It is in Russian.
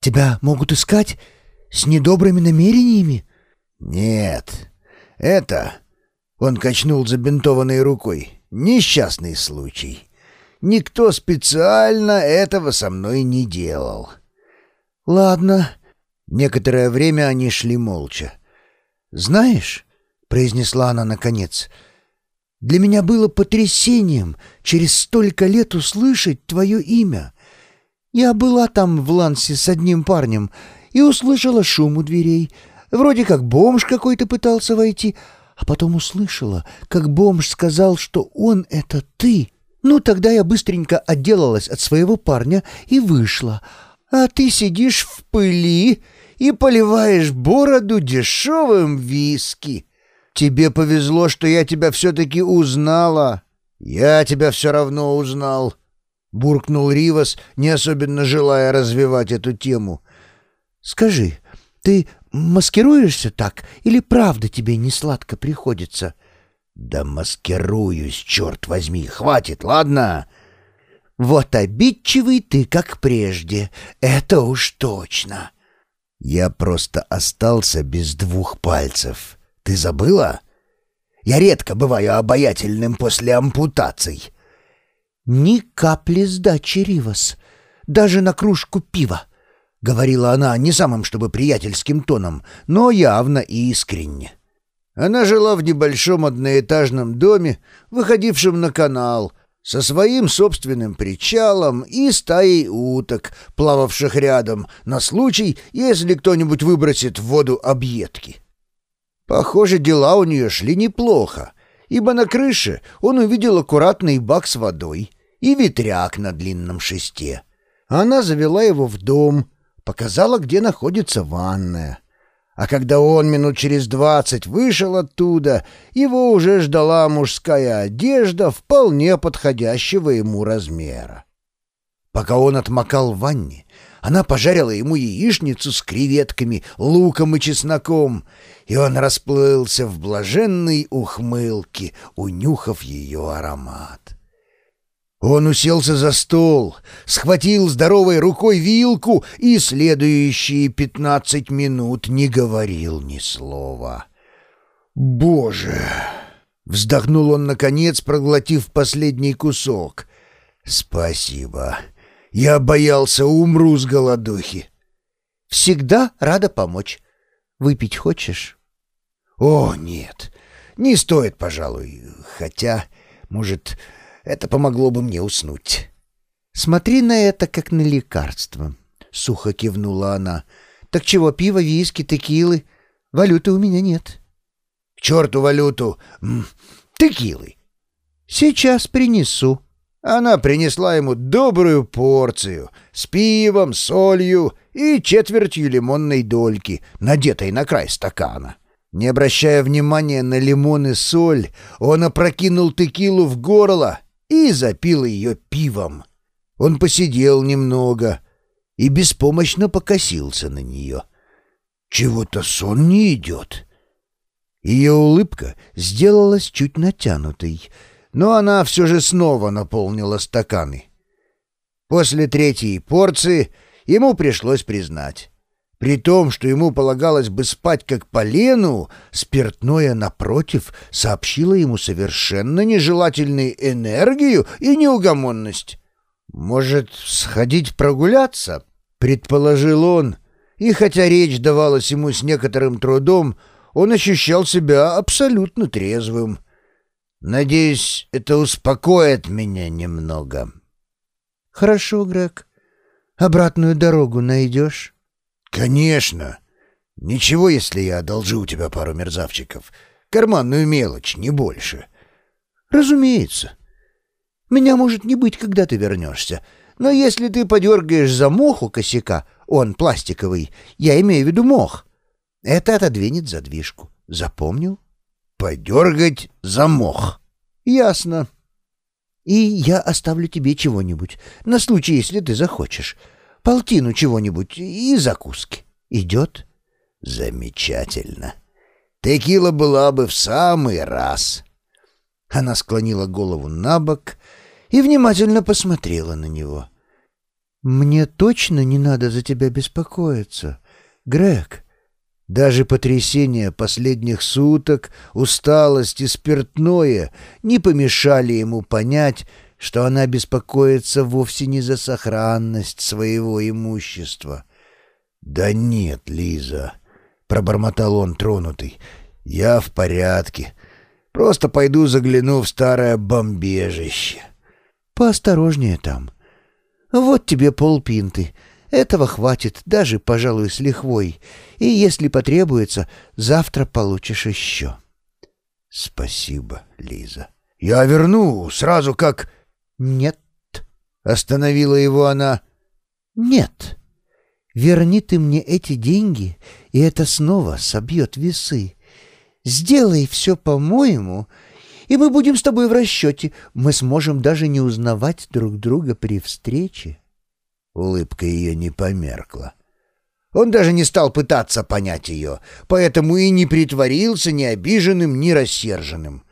Тебя могут искать с недобрыми намерениями?» «Нет, это...» — он качнул забинтованной рукой. «Несчастный случай. Никто специально этого со мной не делал». «Ладно». Некоторое время они шли молча. «Знаешь...» — произнесла она наконец — для меня было потрясением через столько лет услышать твое имя. Я была там в Лансе с одним парнем и услышала шум у дверей. Вроде как бомж какой-то пытался войти, а потом услышала, как бомж сказал, что он — это ты. Ну, тогда я быстренько отделалась от своего парня и вышла. А ты сидишь в пыли и поливаешь бороду дешевым виски. Тебе повезло, что я тебя все-таки узнала. Я тебя все равно узнал. Буркнул Ривас, не особенно желая развивать эту тему. Скажи, ты маскируешься так или правда тебе не сладко приходится? Да маскируюсь, черт возьми, хватит, ладно? Вот обидчивый ты, как прежде, это уж точно. Я просто остался без двух пальцев. Ты забыла? Я редко бываю обаятельным после ампутаций. Ни капли сдачи, Ривас, даже на кружку пива, — говорила она не самым чтобы приятельским тоном, но явно и искренне. Она жила в небольшом одноэтажном доме, выходившем на канал, со своим собственным причалом и стаей уток, плававших рядом, на случай, если кто-нибудь выбросит в воду объедки. Похоже, дела у нее шли неплохо, ибо на крыше он увидел аккуратный бак с водой и ветряк на длинном шесте. Она завела его в дом, показала, где находится ванная. А когда он минут через двадцать вышел оттуда, его уже ждала мужская одежда вполне подходящего ему размера. Пока он отмокал в ванне, она пожарила ему яичницу с креветками, луком и чесноком, и он расплылся в блаженной ухмылке, унюхав ее аромат. Он уселся за стол, схватил здоровой рукой вилку и следующие пятнадцать минут не говорил ни слова. «Боже!» — вздохнул он, наконец, проглотив последний кусок. «Спасибо. Я боялся, умру с голодухи. Всегда рада помочь. Выпить хочешь? О, нет. Не стоит, пожалуй. Хотя, может, это помогло бы мне уснуть. Смотри на это, как на лекарство. Сухо кивнула она. Так чего, пиво, виски, текилы? Валюты у меня нет. К черту валюту! Текилы! Сейчас принесу. Она принесла ему добрую порцию с пивом, солью и четвертью лимонной дольки, надетой на край стакана. Не обращая внимания на лимон и соль, он опрокинул текилу в горло и запил ее пивом. Он посидел немного и беспомощно покосился на нее. Чего-то сон не идет. Ее улыбка сделалась чуть натянутой — но она все же снова наполнила стаканы. После третьей порции ему пришлось признать. При том, что ему полагалось бы спать как полену, спиртное, напротив, сообщило ему совершенно нежелательную энергию и неугомонность. «Может, сходить прогуляться?» — предположил он, и хотя речь давалась ему с некоторым трудом, он ощущал себя абсолютно трезвым — Надеюсь, это успокоит меня немного. Хорошо, Грег. Обратную дорогу найдешь? Конечно. Ничего, если я одолжу у тебя пару мерзавчиков. Карманную мелочь, не больше. Разумеется. Меня может не быть, когда ты вернешься. Но если ты подергаешь за мох у косяка, он пластиковый, я имею в виду мох, это отодвинет задвижку. Запомнил? подергать замох. Ясно. И я оставлю тебе чего-нибудь, на случай, если ты захочешь. Полтину чего-нибудь и закуски. Идет? Замечательно. Текила была бы в самый раз. Она склонила голову на бок и внимательно посмотрела на него. Мне точно не надо за тебя беспокоиться, Грег. Даже потрясение последних суток, усталость и спиртное не помешали ему понять, что она беспокоится вовсе не за сохранность своего имущества. «Да нет, Лиза», — пробормотал он тронутый, — «я в порядке. Просто пойду загляну в старое бомбежище». «Поосторожнее там. Вот тебе полпинты». Этого хватит, даже, пожалуй, с лихвой. И если потребуется, завтра получишь еще. Спасибо, Лиза. Я верну сразу как... Нет. Остановила его она. Нет. Верни ты мне эти деньги, и это снова собьет весы. Сделай все по-моему, и мы будем с тобой в расчете. Мы сможем даже не узнавать друг друга при встрече. Улыбка ее не померкла. Он даже не стал пытаться понять ее, поэтому и не притворился ни обиженным, ни рассерженным.